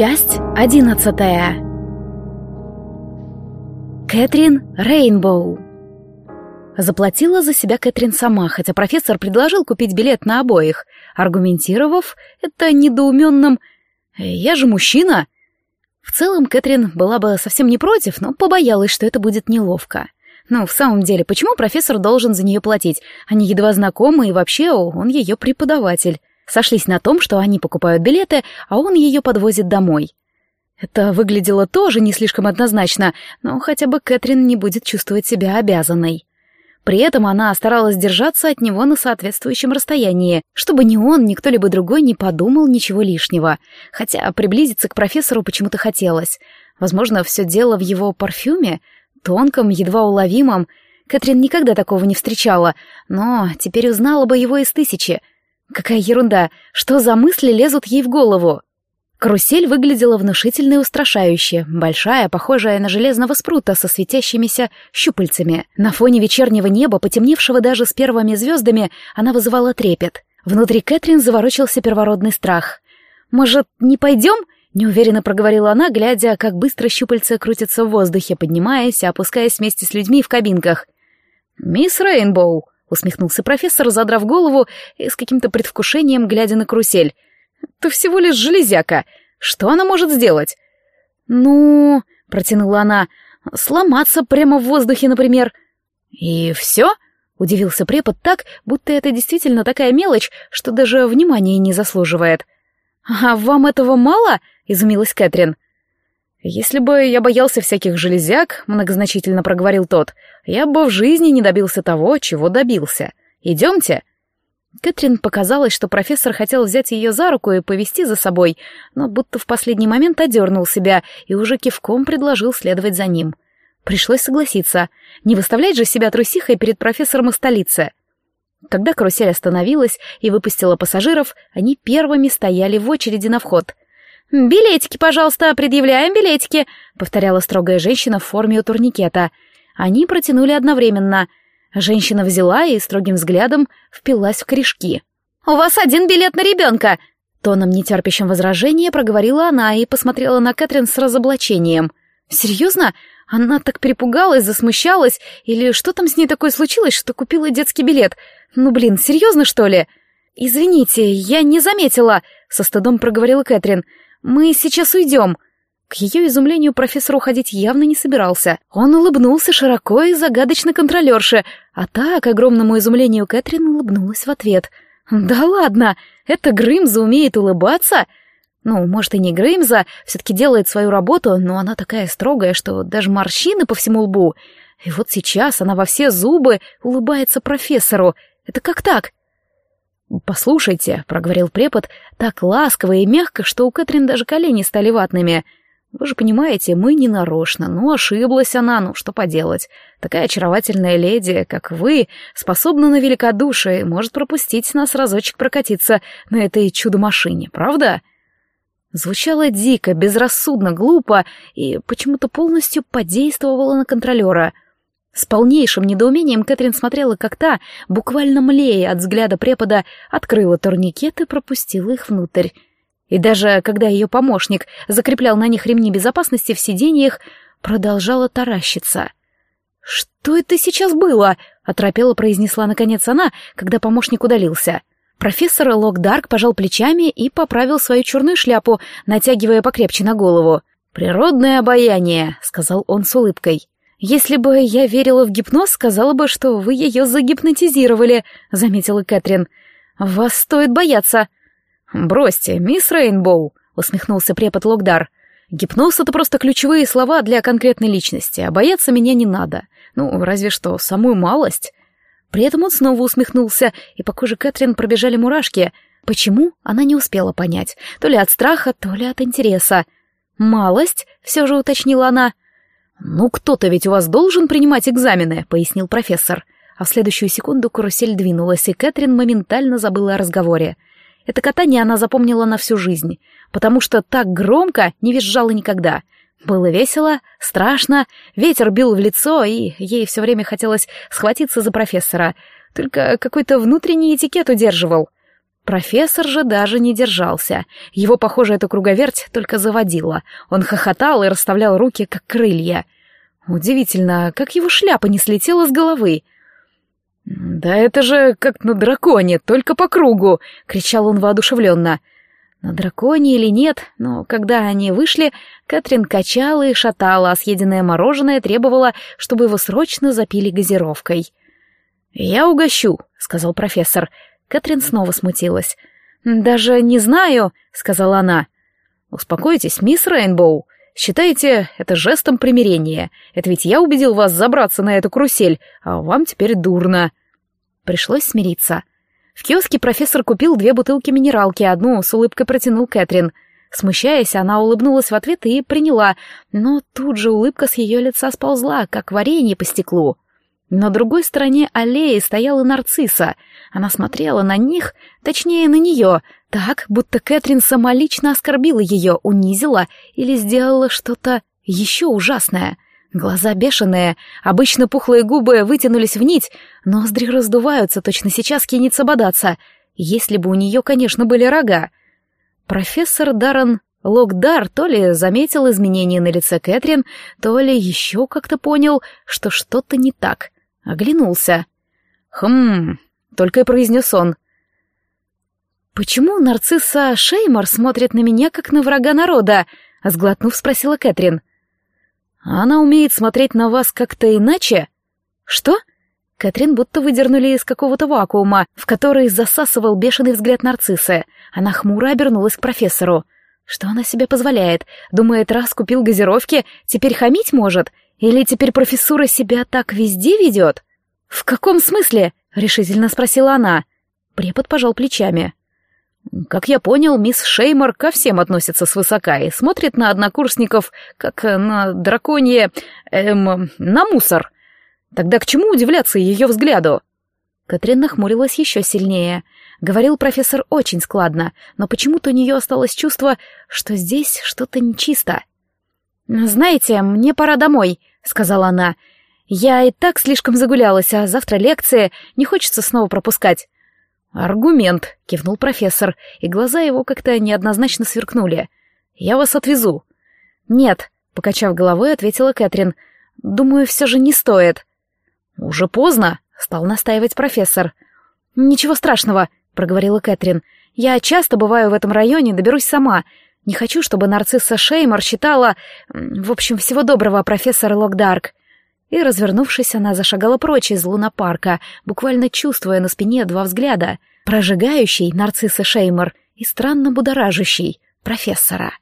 Часть одиннадцатая. Кэтрин Рейнбоу. Заплатила за себя Кэтрин сама, хотя профессор предложил купить билет на обоих, аргументировав это недоуменным «Я же мужчина!». В целом Кэтрин была бы совсем не против, но побоялась, что это будет неловко. Ну, в самом деле, почему профессор должен за нее платить? Они едва знакомы, и вообще он ее преподаватель сошлись на том, что они покупают билеты, а он ее подвозит домой. Это выглядело тоже не слишком однозначно, но хотя бы Кэтрин не будет чувствовать себя обязанной. При этом она старалась держаться от него на соответствующем расстоянии, чтобы ни он, ни кто-либо другой не подумал ничего лишнего, хотя приблизиться к профессору почему-то хотелось. Возможно, все дело в его парфюме, тонком, едва уловимом. Кэтрин никогда такого не встречала, но теперь узнала бы его из тысячи — Какая ерунда! Что за мысли лезут ей в голову? Карусель выглядела внушительно и устрашающе, большая, похожая на железного спрута со светящимися щупальцами. На фоне вечернего неба, потемневшего даже с первыми звездами, она вызывала трепет. Внутри Кэтрин заворочился первородный страх. «Может, не пойдем?» — неуверенно проговорила она, глядя, как быстро щупальца крутятся в воздухе, поднимаясь и опускаясь вместе с людьми в кабинках. «Мисс Рейнбоу», усмехнулся профессор, задрав голову и с каким-то предвкушением глядя на карусель. «Это всего лишь железяка. Что она может сделать?» «Ну...» — протянула она. «Сломаться прямо в воздухе, например». «И все?» — удивился препод так, будто это действительно такая мелочь, что даже внимания не заслуживает. «А вам этого мало?» — изумилась Кэтрин. «Если бы я боялся всяких железяк», — многозначительно проговорил тот, — «я бы в жизни не добился того, чего добился. Идемте». Кэтрин показалось, что профессор хотел взять ее за руку и повести за собой, но будто в последний момент одернул себя и уже кивком предложил следовать за ним. Пришлось согласиться. Не выставлять же себя трусихой перед профессором из столицы. Когда карусель остановилась и выпустила пассажиров, они первыми стояли в очереди на вход — «Билетики, пожалуйста, предъявляем билетики», — повторяла строгая женщина в форме у турникета. Они протянули одновременно. Женщина взяла и строгим взглядом впилась в корешки. «У вас один билет на ребенка!» Тоном нетерпящим возражения проговорила она и посмотрела на Кэтрин с разоблачением. «Серьезно? Она так перепугалась, засмущалась? Или что там с ней такое случилось, что купила детский билет? Ну, блин, серьезно, что ли?» «Извините, я не заметила», — со стыдом проговорила Кэтрин. Мы сейчас уйдем». К ее изумлению профессор уходить явно не собирался. Он улыбнулся широко и загадочно контролерше, а та, к огромному изумлению Кэтрин, улыбнулась в ответ. «Да ладно, это Грымза умеет улыбаться?» Ну, может, и не Греймза, все-таки делает свою работу, но она такая строгая, что даже морщины по всему лбу. И вот сейчас она во все зубы улыбается профессору. Это как так? «Послушайте», — проговорил препод так ласково и мягко, что у Кэтрин даже колени стали ватными. «Вы же понимаете, мы не нарочно, ну, ошиблась она, ну, что поделать. Такая очаровательная леди, как вы, способна на великодушие, может пропустить нас разочек прокатиться на этой чудо-машине, правда?» Звучало дико, безрассудно, глупо и почему-то полностью подействовало на контролера — с полнейшим недоумением Кэтрин смотрела, как та, буквально млея от взгляда препода, открыла турникет и пропустила их внутрь. И даже когда ее помощник закреплял на них ремни безопасности в сиденьях, продолжала таращиться. «Что это сейчас было?» — оторопела произнесла наконец она, когда помощник удалился. Профессор Локдарк пожал плечами и поправил свою черную шляпу, натягивая покрепче на голову. «Природное обаяние», — сказал он с улыбкой. «Если бы я верила в гипноз, сказала бы, что вы ее загипнотизировали», — заметила Кэтрин. «Вас стоит бояться». «Бросьте, мисс Рейнбоу», — усмехнулся препод Локдар. «Гипноз — это просто ключевые слова для конкретной личности, а бояться меня не надо. Ну, разве что самую малость». При этом он снова усмехнулся, и по коже Кэтрин пробежали мурашки. Почему, она не успела понять. То ли от страха, то ли от интереса. «Малость?» — все же уточнила она. «Ну, кто-то ведь у вас должен принимать экзамены», — пояснил профессор. А в следующую секунду карусель двинулась, и Кэтрин моментально забыла о разговоре. Это катание она запомнила на всю жизнь, потому что так громко не визжала никогда. Было весело, страшно, ветер бил в лицо, и ей все время хотелось схватиться за профессора. Только какой-то внутренний этикет удерживал. Профессор же даже не держался. Его, похоже, эта круговерть только заводила. Он хохотал и расставлял руки, как крылья. Удивительно, как его шляпа не слетела с головы. «Да это же как на драконе, только по кругу!» — кричал он воодушевленно. На драконе или нет, но когда они вышли, Кэтрин качала и шатала, а съеденное мороженое требовало, чтобы его срочно запили газировкой. «Я угощу», — сказал профессор. Кэтрин снова смутилась. «Даже не знаю», — сказала она. «Успокойтесь, мисс Рейнбоу. Считайте это жестом примирения. Это ведь я убедил вас забраться на эту карусель, а вам теперь дурно». Пришлось смириться. В киоске профессор купил две бутылки минералки, одну с улыбкой протянул Кэтрин. Смущаясь, она улыбнулась в ответ и приняла, но тут же улыбка с ее лица сползла, как варенье по стеклу. На другой стороне аллеи стояла нарцисса. Она смотрела на них, точнее, на нее, так, будто Кэтрин самолично оскорбила ее, унизила или сделала что-то еще ужасное — Глаза бешеные, обычно пухлые губы вытянулись в нить, ноздри раздуваются, точно сейчас кинется бодаться, если бы у нее, конечно, были рога. Профессор Даррен Локдар то ли заметил изменения на лице Кэтрин, то ли еще как-то понял, что что-то не так. Оглянулся. «Хм...» — только и произнес он. «Почему нарцисса Шеймор смотрит на меня, как на врага народа?» — сглотнув, спросила Кэтрин. Она умеет смотреть на вас как-то иначе? Что? Катрин будто выдернули из какого-то вакуума, в который засасывал бешеный взгляд нарциссы. Она хмуро обернулась к профессору. Что она себе позволяет? Думает, раз купил газировки, теперь хамить может? Или теперь профессура себя так везде ведет? В каком смысле? Решительно спросила она. Препод пожал плечами. Как я понял, мисс Шеймор ко всем относится свысока и смотрит на однокурсников, как на драконье... эм... на мусор. Тогда к чему удивляться ее взгляду? Катрин нахмурилась еще сильнее. Говорил профессор очень складно, но почему-то у нее осталось чувство, что здесь что-то нечисто. «Знаете, мне пора домой», — сказала она. «Я и так слишком загулялась, а завтра лекция, не хочется снова пропускать». «Аргумент», — кивнул профессор, и глаза его как-то неоднозначно сверкнули. «Я вас отвезу». «Нет», — покачав головой, ответила Кэтрин. «Думаю, все же не стоит». «Уже поздно», — стал настаивать профессор. «Ничего страшного», — проговорила Кэтрин. «Я часто бываю в этом районе, доберусь сама. Не хочу, чтобы нарцисса Шеймор считала... В общем, всего доброго, профессор Локдарк» и, развернувшись, она зашагала прочь из лунопарка, буквально чувствуя на спине два взгляда — прожигающий нарцисса Шеймер и странно будоражащий профессора.